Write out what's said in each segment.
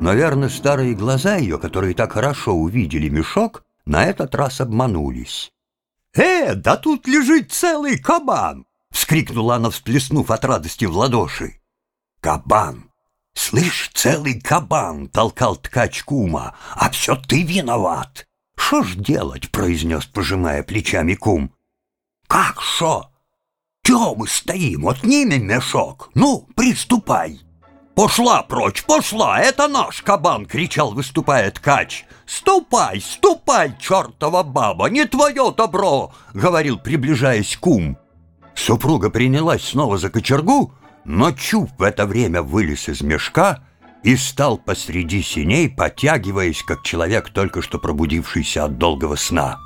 Наверное, старые глаза ее, которые так хорошо увидели мешок, на этот раз обманулись. «Э, да тут лежит целый кабан!» — вскрикнула она, всплеснув от радости в ладоши. «Кабан! Слышь, целый кабан!» — толкал ткач кума. «А все ты виноват!» «Шо ж делать?» — произнес, пожимая плечами кум. «Как шо? Чего мы стоим? Отнимем мешок. Ну, приступай!» «Пошла прочь, пошла! Это наш кабан!» — кричал, выступая ткач. «Ступай, ступай, чертова баба! Не твое добро!» — говорил, приближаясь кум. Супруга принялась снова за кочергу, но Чуб в это время вылез из мешка и стал посреди синей, потягиваясь, как человек, только что пробудившийся от долгого сна.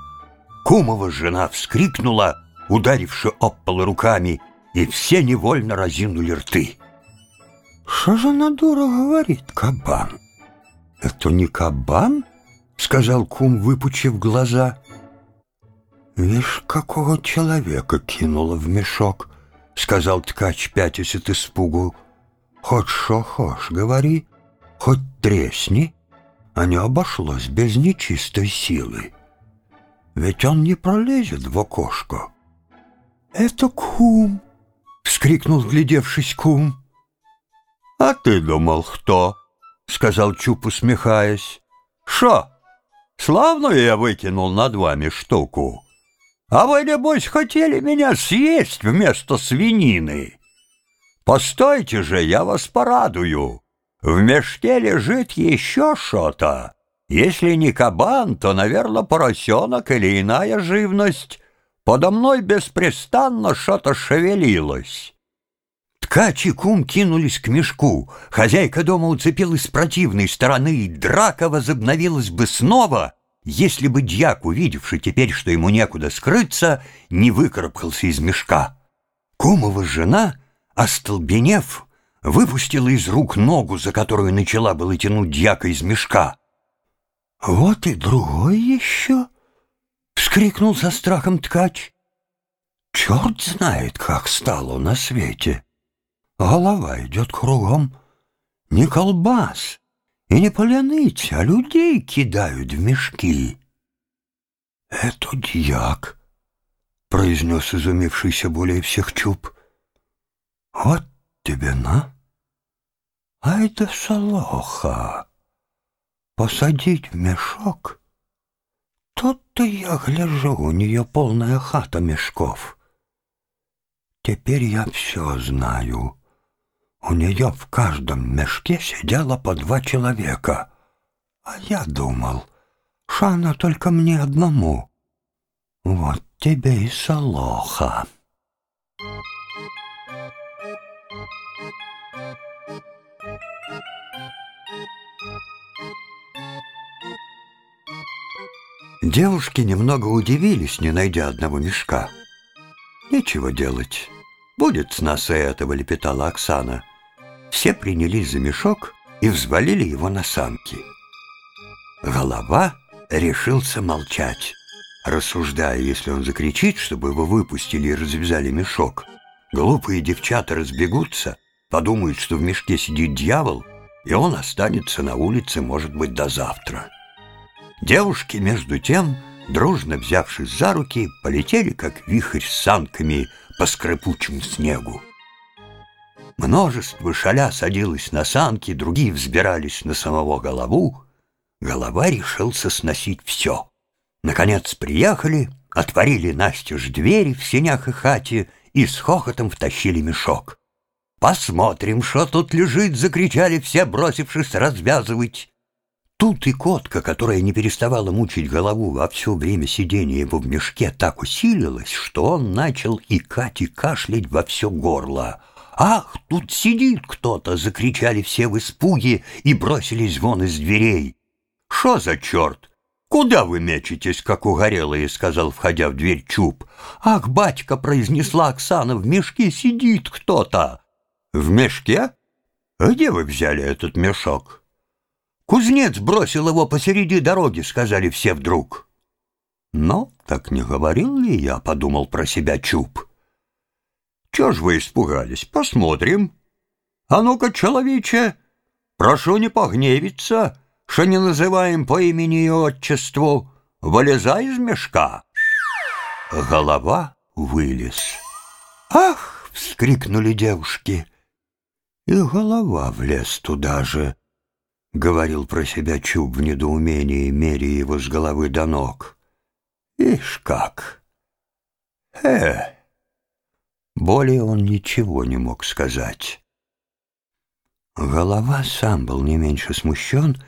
Кумова жена вскрикнула, ударивши об пол руками, и все невольно разинули рты. «Что же она дура говорит, кабан?» «Это не кабан?» — сказал кум, выпучив глаза. «Вишь, какого человека кинула в мешок», — сказал ткач, пятясь от испугу. «Хоть шо хошь, говори, хоть тресни, а не обошлось без нечистой силы. Ведь он не пролезет в окошко». «Это кум!» — вскрикнул, глядевшись кум. «А ты думал, кто?» — сказал Чуп, усмехаясь. «Шо? Славную я выкинул над вами штуку. А вы, небось, хотели меня съесть вместо свинины? Постойте же, я вас порадую. В мешке лежит еще что-то. Если не кабан, то, наверное, поросенок или иная живность. Подо мной беспрестанно что-то шевелилось». Ткач и кум кинулись к мешку. Хозяйка дома уцепилась с противной стороны, и драка возобновилась бы снова, если бы дьяк, увидевший теперь, что ему некуда скрыться, не выкарабкался из мешка. Кумова жена, остолбенев, выпустила из рук ногу, за которую начала было тянуть дьяка из мешка. «Вот и другой еще!» — вскрикнул со страхом ткач. «Черт знает, как стало на свете!» Голова идет кругом. Не колбас и не поляныць, а людей кидают в мешки. «Это дьяк», — произнес изумившийся более всех чуб. «Вот тебе на! Ай да солоха! Посадить в мешок? Тот-то я гляжу, у нее полная хата мешков. Теперь я все знаю». У нее в каждом мешке сидело по два человека. А я думал, она только мне одному. Вот тебе и солоха. Девушки немного удивились, не найдя одного мешка. Нечего делать. «Будет с нас и этого», — лепетала Оксана. Все принялись за мешок и взвалили его на санки. Голова решился молчать, рассуждая, если он закричит, чтобы его выпустили и развязали мешок. Глупые девчата разбегутся, подумают, что в мешке сидит дьявол, и он останется на улице, может быть, до завтра. Девушки, между тем, дружно взявшись за руки, полетели, как вихрь с санками, по скрипучему снегу. Множество шаля садилось на санки, другие взбирались на самого голову. Голова решился сносить все. Наконец приехали, отворили настежь двери в сенях и хате и с хохотом втащили мешок. «Посмотрим, что тут лежит!» — закричали все, бросившись развязывать. Тут и котка, которая не переставала мучить голову во все время сидения его в мешке, так усилилась, что он начал икать и кашлять во все горло. «Ах, тут сидит кто-то!» — закричали все в испуге и бросились вон из дверей. «Шо за черт? Куда вы мечетесь, как угорелые?» — сказал, входя в дверь Чуб. «Ах, батька!» — произнесла Оксана, — «в мешке сидит кто-то». «В мешке? Где вы взяли этот мешок?» Кузнец бросил его посреди дороги, сказали все вдруг. Но так не говорил ли я, подумал про себя Чуб. Чего ж вы испугались? Посмотрим. А ну-ка, человече, Прошу не погневиться, что не называем по имени и отчеству. Вылезай из мешка. Голова вылез. «Ах!» — вскрикнули девушки. И голова влез туда же, — говорил про себя Чуб в недоумении, меря его с головы до ног. «Ишь как!» «Э!» Более он ничего не мог сказать. Голова сам был не меньше смущен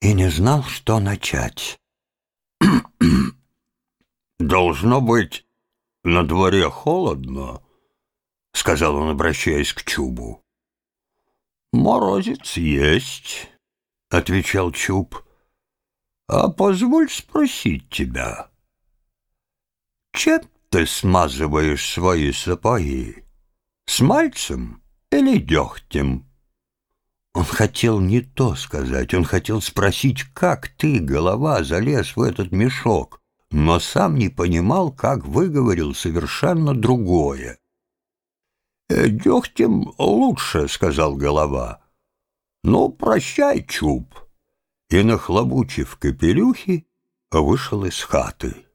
и не знал, что начать. «Должно быть, на дворе холодно», — сказал он, обращаясь к Чубу. «Морозец есть», — отвечал Чуб. «А позволь спросить тебя, чем ты смазываешь свои сапоги? Смальцем или дегтем?» Он хотел не то сказать, он хотел спросить, как ты, голова, залез в этот мешок, но сам не понимал, как выговорил совершенно другое. «Э, «Дегтем лучше», — сказал голова. «Ну, прощай, Чуб». И, нахлобучив капелюхи, вышел из хаты.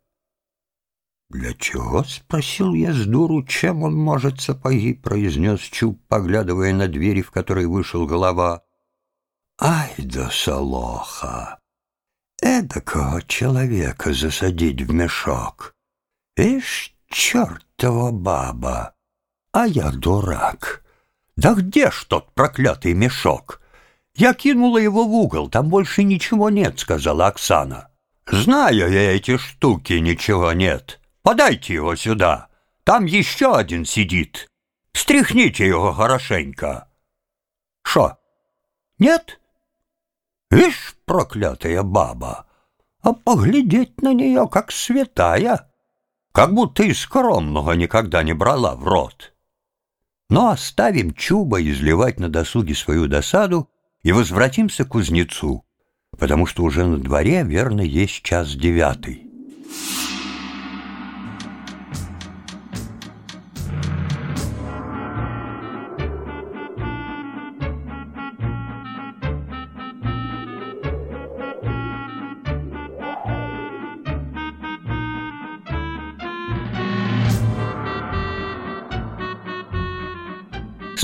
«Для чего?» — спросил я с дуру, чем он может сапоги, — произнес Чуб, поглядывая на двери, в которой вышел голова. «Ай да солоха! Эдакого человека засадить в мешок! Ишь, чертова баба! А я дурак! Да где ж тот проклятый мешок? Я кинула его в угол, там больше ничего нет», — сказала Оксана. «Знаю я эти штуки, ничего нет». Подайте его сюда. Там еще один сидит. Стряхните его хорошенько. Шо? Нет? Вишь, проклятая баба, а поглядеть на нее, как святая, как будто и скромного никогда не брала в рот. Но оставим Чуба изливать на досуге свою досаду и возвратимся к кузнецу, потому что уже на дворе, верно, есть час девятый.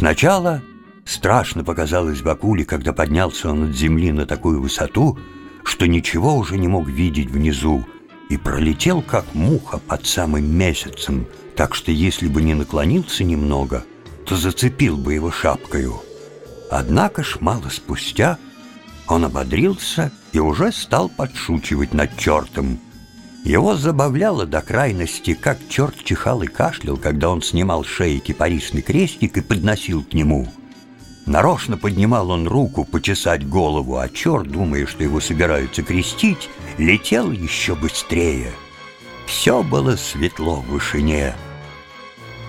Сначала страшно показалось Бакуле, когда поднялся он от земли на такую высоту, что ничего уже не мог видеть внизу, и пролетел, как муха, под самым месяцем, так что если бы не наклонился немного, то зацепил бы его шапкою. Однако ж мало спустя он ободрился и уже стал подшучивать над чертом, его забавляло до крайности, как черт чихал и кашлял, когда он снимал шеи кипарисный крестик и подносил к нему. Нарочно поднимал он руку почесать голову, а черт, думая, что его собираются крестить, летел еще быстрее. Все было светло в вышине.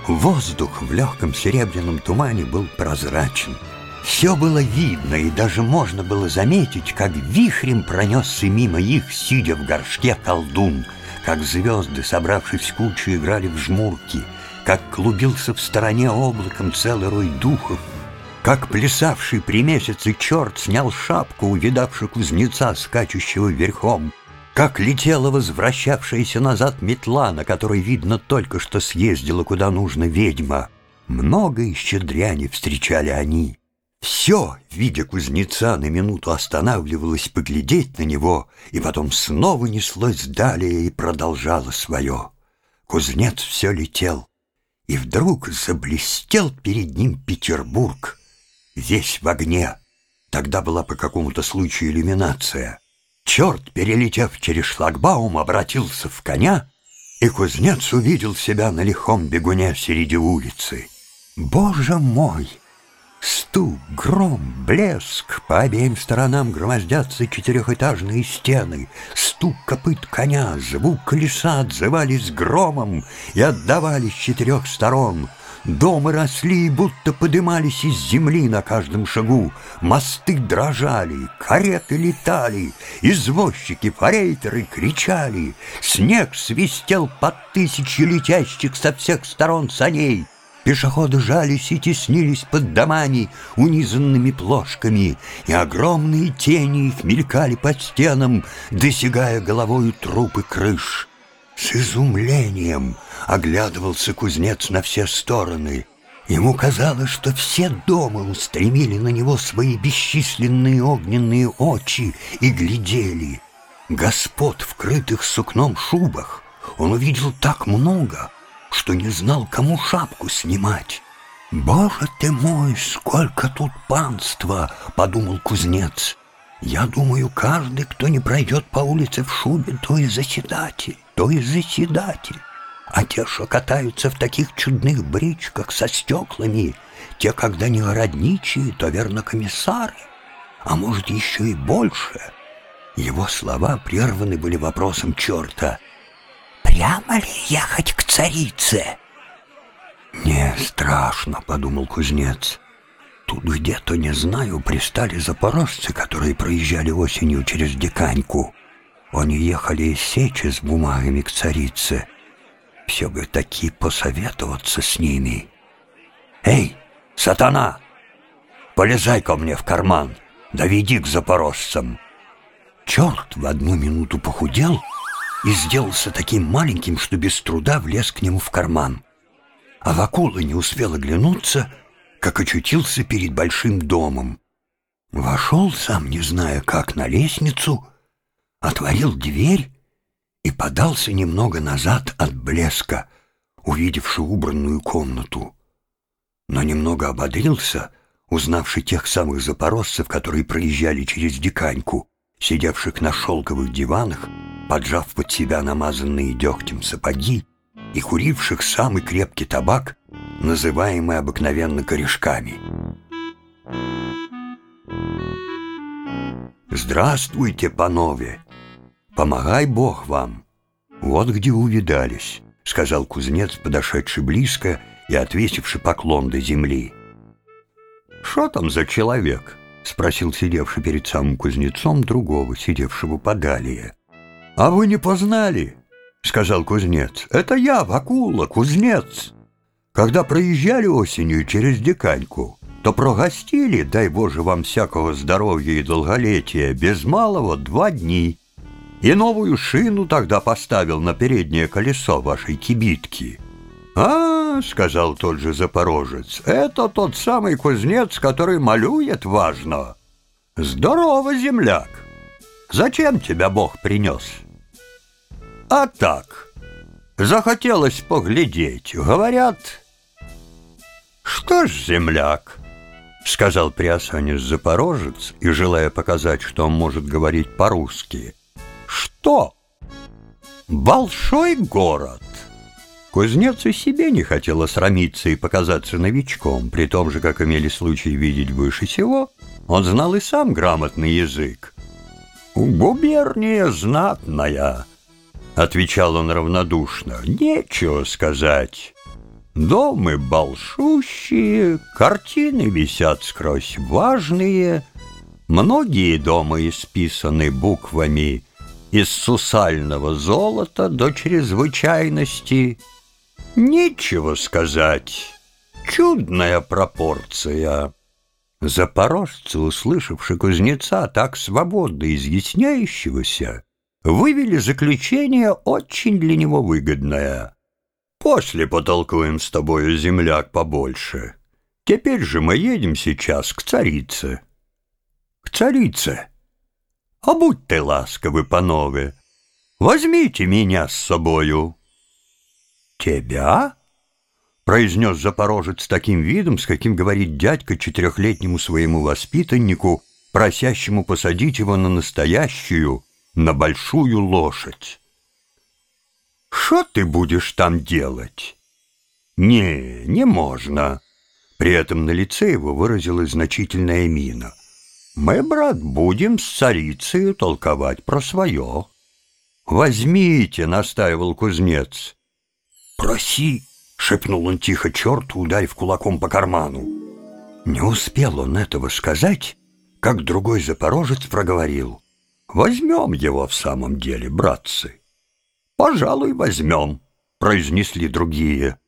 Воздух в легком серебряном тумане был прозрачен. Все было видно, и даже можно было заметить, как вихрем пронесся мимо их, сидя в горшке колдун, как звезды, собравшись в кучу, играли в жмурки, как клубился в стороне облаком целый рой духов, как плясавший при месяце черт снял шапку, увидавший кузнеца, скачущего верхом, как летела возвращавшаяся назад метла, на которой, видно, только что съездила куда нужно ведьма. Много еще дряни встречали они. Все, видя кузнеца, на минуту останавливалось поглядеть на него, и потом снова неслось далее и продолжало свое. Кузнец все летел, и вдруг заблестел перед ним Петербург, весь в огне. Тогда была по какому-то случаю иллюминация. Черт, перелетев через шлагбаум, обратился в коня, и кузнец увидел себя на лихом бегуне среди улицы. «Боже мой!» Стук, гром, блеск, по обеим сторонам громоздятся четырехэтажные стены. Стук копыт коня, звук колеса отзывались громом и отдавались с четырех сторон. Дома росли, будто подымались из земли на каждом шагу. Мосты дрожали, кареты летали, извозчики, форейтеры кричали. Снег свистел под тысячи летящих со всех сторон саней. Пешеходы жались и теснились под домами, унизанными плошками, и огромные тени их мелькали под стенам, досягая головою трупы крыш. С изумлением оглядывался кузнец на все стороны. Ему казалось, что все дома устремили на него свои бесчисленные огненные очи и глядели. Господ, вкрытых сукном шубах, он увидел так много — что не знал, кому шапку снимать. «Боже ты мой, сколько тут панства!» — подумал кузнец. «Я думаю, каждый, кто не пройдет по улице в шубе, то и заседатель, то и заседатель. А те, что катаются в таких чудных бричках со стеклами, те, когда не городничие, то верно комиссары, а может еще и больше». Его слова прерваны были вопросом черта — прямо ли ехать к царице?» «Не страшно», — подумал кузнец. «Тут где-то, не знаю, пристали запорожцы, которые проезжали осенью через Диканьку. Они ехали из Сечи с бумагами к царице. Все бы таки посоветоваться с ними. Эй, сатана, полезай ко мне в карман, доведи к запорожцам». Черт в одну минуту похудел — и сделался таким маленьким, что без труда влез к нему в карман. А Вакула не успел оглянуться, как очутился перед большим домом. Вошел, сам не зная как, на лестницу, отворил дверь и подался немного назад от блеска, увидевши убранную комнату. Но немного ободрился, узнавший тех самых запорожцев, которые проезжали через Диканьку, сидевших на шелковых диванах, поджав под себя намазанные дегтем сапоги и куривших самый крепкий табак, называемый обыкновенно корешками. «Здравствуйте, панове! Помогай Бог вам! Вот где увидались!» — сказал кузнец, подошедший близко и отвесивший поклон до земли. «Что там за человек?» — спросил сидевший перед самым кузнецом другого, сидевшего подалее. «А вы не познали?» — сказал кузнец. «Это я, Вакула, кузнец. Когда проезжали осенью через Диканьку, то прогостили, дай Боже вам всякого здоровья и долголетия, без малого два дни. И новую шину тогда поставил на переднее колесо вашей кибитки». «А, — сказал тот же запорожец, — это тот самый кузнец, который малюет важно. Здорово, земляк! Зачем тебя Бог принес?» «А так, захотелось поглядеть, говорят...» «Что ж, земляк?» — сказал приосанец запорожец и, желая показать, что он может говорить по-русски. «Что? Большой город!» Кузнец и себе не хотел осрамиться и показаться новичком, при том же, как имели случай видеть выше всего, он знал и сам грамотный язык. «Губерния знатная», — отвечал он равнодушно, — «нечего сказать». Домы большущие, картины висят скрозь важные, многие дома исписаны буквами из сусального золота до чрезвычайности — Нечего сказать. Чудная пропорция. Запорожцы, услышавши кузнеца так свободно изъясняющегося, вывели заключение очень для него выгодное. «После потолкуем с тобою, земляк, побольше. Теперь же мы едем сейчас к царице». «К царице? А будь ты ласковы, панове, возьмите меня с собою». «Тебя?» — произнес Запорожец таким видом, с каким говорит дядька четырехлетнему своему воспитаннику, просящему посадить его на настоящую, на большую лошадь. «Что ты будешь там делать?» «Не, не можно». При этом на лице его выразилась значительная мина. «Мы, брат, будем с царицей толковать про свое». «Возьмите», — настаивал кузнец, — «Проси!» — шепнул он тихо черту, ударив кулаком по карману. Не успел он этого сказать, как другой запорожец проговорил. «Возьмем его в самом деле, братцы!» «Пожалуй, возьмем», — произнесли другие.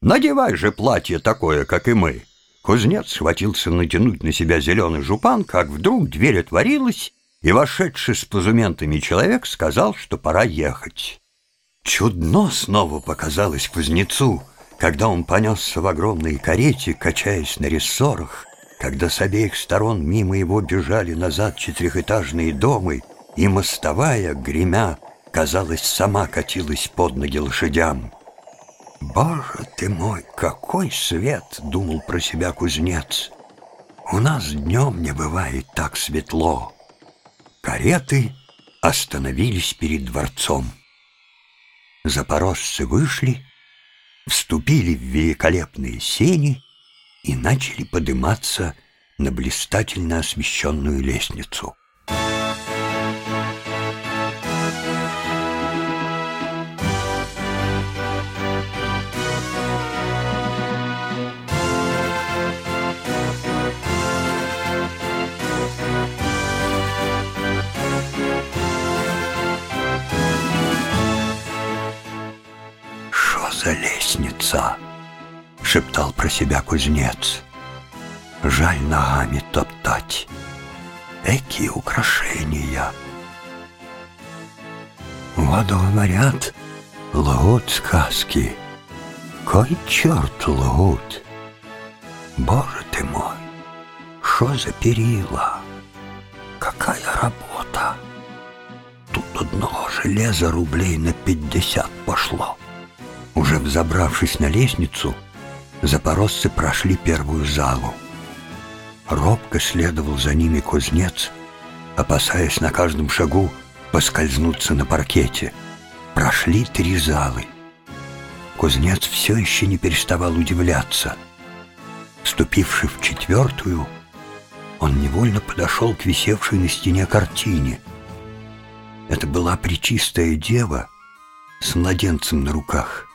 Надевай же платье такое, как и мы. Кузнец схватился натянуть на себя зеленый жупан, как вдруг дверь отворилась, и вошедший с позументами человек сказал, что пора ехать. Чудно снова показалось кузнецу, когда он понесся в огромной карете, качаясь на рессорах, когда с обеих сторон мимо его бежали назад четырехэтажные дома, и мостовая, гремя, казалось, сама катилась под ноги лошадям. «Боже ты мой, какой свет!» — думал про себя кузнец. «У нас днем не бывает так светло». Кареты остановились перед дворцом. Запорожцы вышли, вступили в великолепные сени и начали подниматься на блистательно освещенную лестницу. Шептал про себя кузнец. «Жаль ногами топтать. Эки украшения!» Вот говорят, лгут сказки. Кой черт лгут? Боже ты мой, что за перила? Какая работа? Тут одного железа рублей на пятьдесят пошло. Уже взобравшись на лестницу, запорожцы прошли первую залу. Робко следовал за ними кузнец, опасаясь на каждом шагу поскользнуться на паркете. Прошли три залы. Кузнец все еще не переставал удивляться. Вступивший в четвертую, он невольно подошел к висевшей на стене картине. Это была причистая дева с младенцем на руках.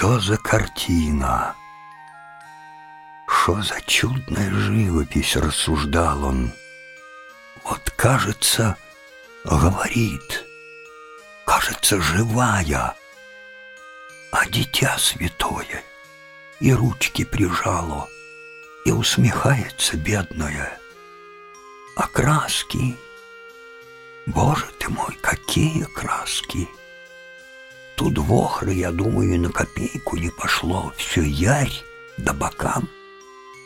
Что за картина? Что за чудная живопись, рассуждал он. Вот, кажется, говорит, кажется, живая, а дитя святое и ручки прижало, и усмехается бедное. А краски, боже ты мой, какие краски! Тут вохры, я думаю, на копейку не пошло. Все ярь да бокам,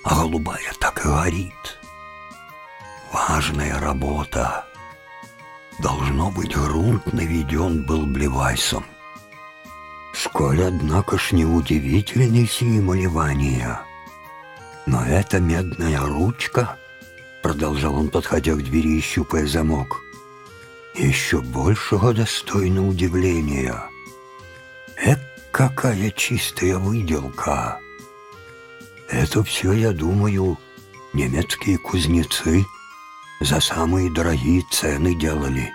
а голубая так и горит. Важная работа. Должно быть, грунт наведен был блевайсом. Сколь, однако ж, неудивительны сии малевания. Но эта медная ручка, продолжал он, подходя к двери и щупая замок, еще большего достойно удивления — Эк, какая чистая выделка! Это все, я думаю, немецкие кузнецы за самые дорогие цены делали.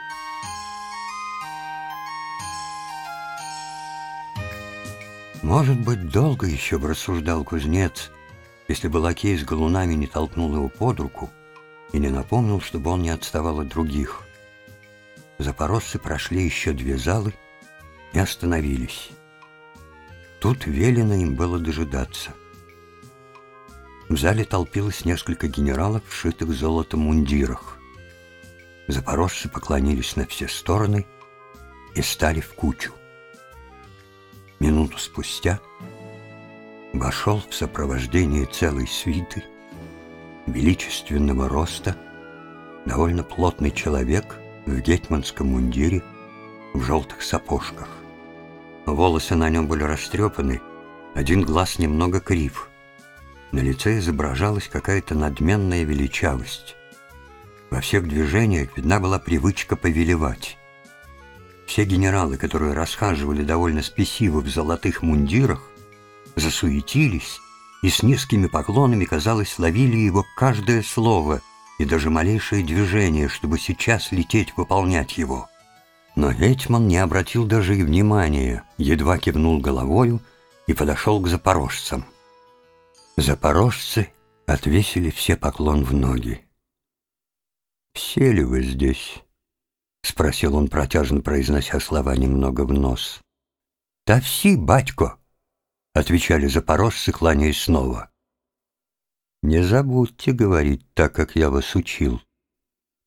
Может быть, долго еще бы рассуждал кузнец, если бы лакей с галунами не толкнул его под руку и не напомнил, чтобы он не отставал от других. Запорожцы прошли еще две залы, и остановились. Тут велено им было дожидаться. В зале толпилось несколько генералов в шитых золотом мундирах. Запорожцы поклонились на все стороны и стали в кучу. Минуту спустя вошел в сопровождении целой свиты величественного роста довольно плотный человек в гетманском мундире в желтых сапожках. Волосы на нем были растрепаны, один глаз немного крив. На лице изображалась какая-то надменная величавость. Во всех движениях видна была привычка повелевать. Все генералы, которые расхаживали довольно спесиво в золотых мундирах, засуетились и с низкими поклонами, казалось, ловили его каждое слово и даже малейшее движение, чтобы сейчас лететь выполнять его. Но Гетьман не обратил даже и внимания, едва кивнул головою и подошел к запорожцам. Запорожцы отвесили все поклон в ноги. «Все ли вы здесь?» — спросил он, протяжно произнося слова немного в нос. «Да все, батько!» отвечали запорожцы, кланяясь снова. Не забудьте говорить так, как я вас учил.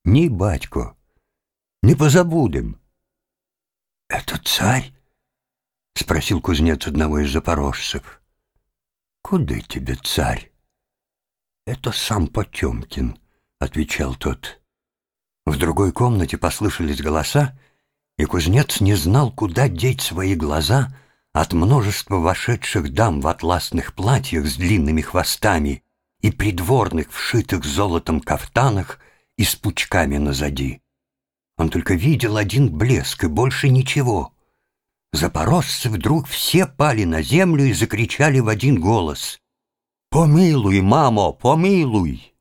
Ни, батько, не позабудем. Это царь? Спросил кузнец одного из запорожцев. Куда тебе царь? Это сам Потемкин, отвечал тот. В другой комнате послышались голоса, и кузнец не знал, куда деть свои глаза от множества вошедших дам в атласных платьях с длинными хвостами и придворных, вшитых золотом кафтанах и с пучками назади. Он только видел один блеск и больше ничего. Запорожцы вдруг все пали на землю и закричали в один голос. «Помилуй, мамо, помилуй!»